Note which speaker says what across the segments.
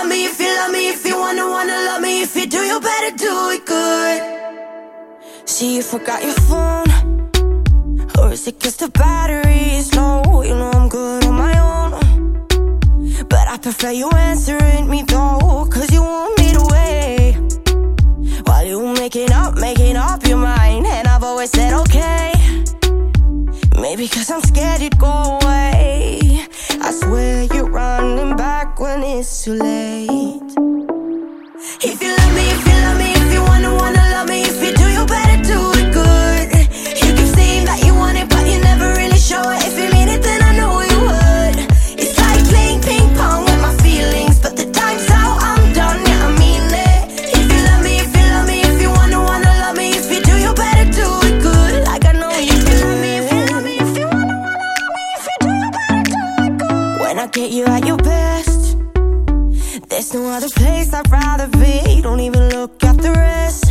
Speaker 1: love me, if you love me, if you wanna, wanna love me, if you do, you better do it good. See, you forgot your phone. Or is it cause the battery is low? You know I'm good on my own. But I prefer you answering me though, cause you want me to wait. While you making up, making up your mind. And I've always said okay. Maybe cause I'm scared you'd go it's too late. If you love me, if you love me, There's no other place I'd rather be. Don't even look at the rest.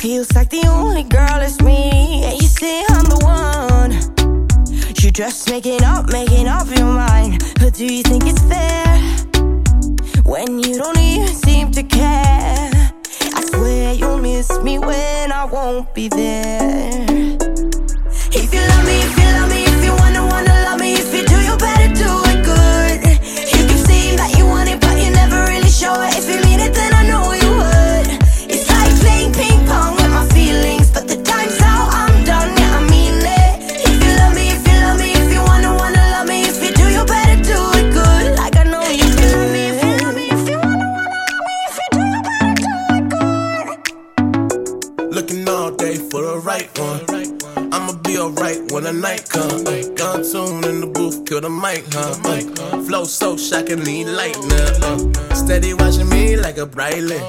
Speaker 1: Feels like the only girl is me. And you say I'm the one. You're just making up, making up your mind. But do you think it's fair? When you don't even seem to care. I swear you'll miss me when I won't be there. If you
Speaker 2: I'ma alright when the night comes. Gun tune in the booth, kill the mic, huh? Uh, flow so shockingly lightning. Uh, steady watching me like a bright light.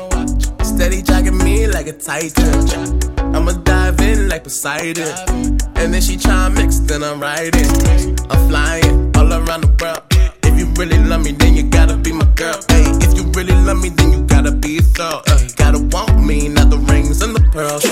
Speaker 2: Steady jogging me like a titan. I'ma dive in like Poseidon. And then she try mix, then I'm riding. I'm flying all around the world. If you really love me, then you gotta be my girl. Hey, if you really love me, then you gotta be a thought. Uh, gotta want me, not the rings and the pearls.